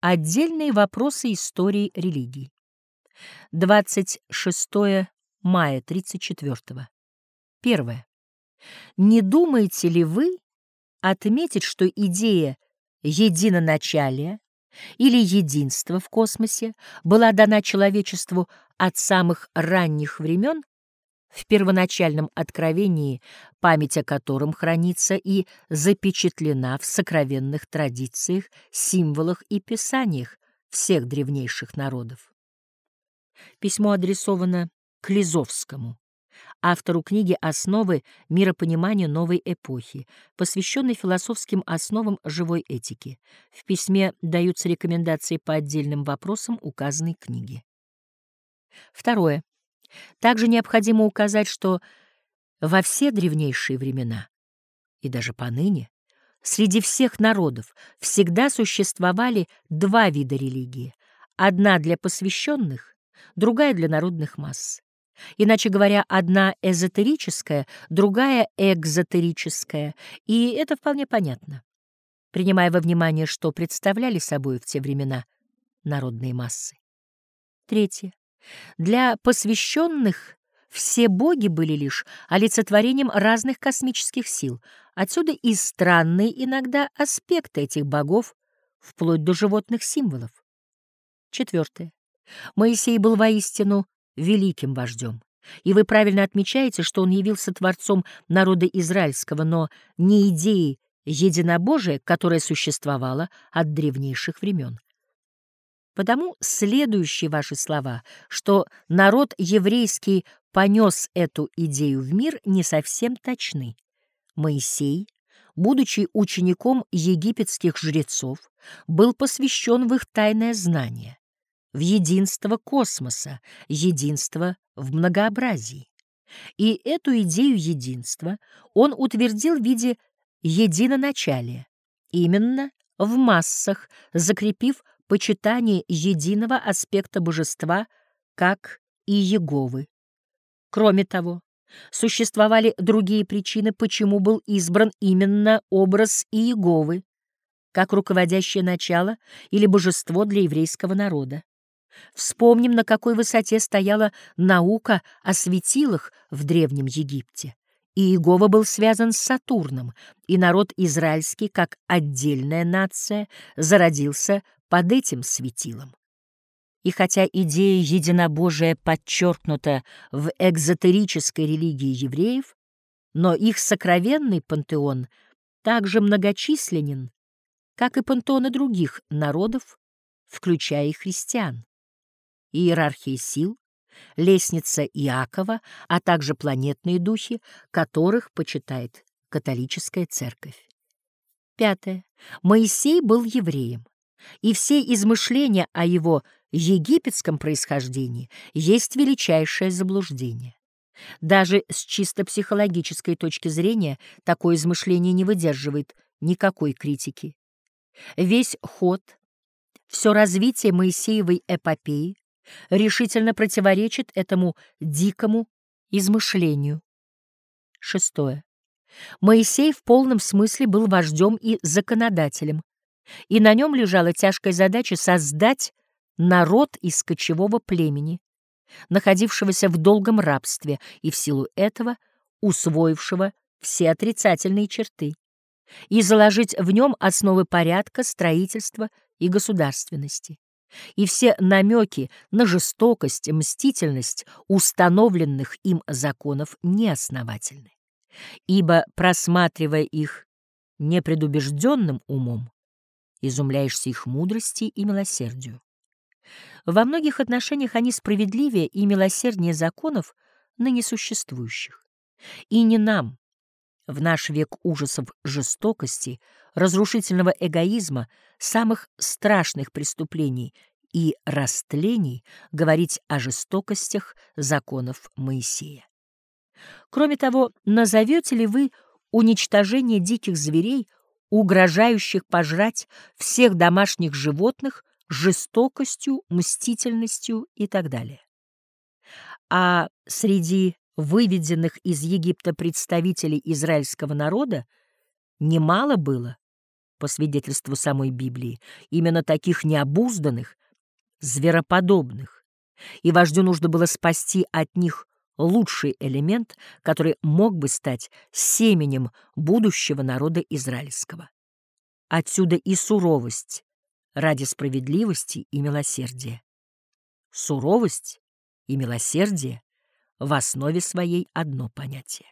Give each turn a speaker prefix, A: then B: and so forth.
A: Отдельные вопросы истории религий. 26 мая 34 -го. Первое. Не думаете ли вы отметить, что идея единоначалия или единства в космосе была дана человечеству от самых ранних времен в первоначальном откровении, память о котором хранится и запечатлена в сокровенных традициях, символах и писаниях всех древнейших народов. Письмо адресовано Клизовскому, автору книги «Основы миропонимания новой эпохи», посвященной философским основам живой этики. В письме даются рекомендации по отдельным вопросам указанной книги. Второе. Также необходимо указать, что во все древнейшие времена и даже поныне среди всех народов всегда существовали два вида религии. Одна для посвященных, другая для народных масс. Иначе говоря, одна эзотерическая, другая экзотерическая, и это вполне понятно, принимая во внимание, что представляли собой в те времена народные массы. Третье. Для посвященных все боги были лишь олицетворением разных космических сил, отсюда и странные иногда аспекты этих богов, вплоть до животных символов. Четвертое. Моисей был воистину великим вождем. И вы правильно отмечаете, что он явился творцом народа израильского, но не идеей единобожия, которая существовала от древнейших времен. Потому следующие ваши слова, что народ еврейский понес эту идею в мир, не совсем точны. Моисей, будучи учеником египетских жрецов, был посвящен в их тайное знание в единство космоса, единство в многообразии. И эту идею единства он утвердил в виде единоначалия, именно в массах, закрепив почитание единого аспекта божества, как и Еговы. Кроме того, существовали другие причины, почему был избран именно образ Иеговы, как руководящее начало или божество для еврейского народа. Вспомним, на какой высоте стояла наука о светилах в Древнем Египте. Иегова был связан с Сатурном, и народ израильский, как отдельная нация, зародился под этим светилом. И хотя идея единобожия подчеркнута в экзотерической религии евреев, но их сокровенный пантеон также многочисленен, как и пантеоны других народов, включая и христиан иерархия сил, лестница Иакова, а также планетные духи, которых почитает католическая церковь. Пятое. Моисей был евреем, и все измышления о его египетском происхождении есть величайшее заблуждение. Даже с чисто психологической точки зрения такое измышление не выдерживает никакой критики. Весь ход, все развитие Моисеевой эпопеи решительно противоречит этому дикому измышлению. Шестое. Моисей в полном смысле был вождем и законодателем, и на нем лежала тяжкая задача создать народ из кочевого племени, находившегося в долгом рабстве и в силу этого усвоившего все отрицательные черты, и заложить в нем основы порядка, строительства и государственности. И все намеки на жестокость, мстительность установленных им законов неосновательны, ибо, просматривая их непредубежденным умом, изумляешься их мудрости и милосердию. Во многих отношениях они справедливее и милосерднее законов ныне существующих. И не нам, в наш век ужасов жестокости, разрушительного эгоизма, самых страшных преступлений и растлений говорить о жестокостях законов Моисея. Кроме того, назовете ли вы уничтожение диких зверей, угрожающих пожрать всех домашних животных, жестокостью, мстительностью и так далее? А среди выведенных из Египта представителей израильского народа немало было по свидетельству самой Библии, именно таких необузданных, звероподобных, и вождю нужно было спасти от них лучший элемент, который мог бы стать семенем будущего народа израильского. Отсюда и суровость ради справедливости и милосердия. Суровость и милосердие в основе своей одно понятие.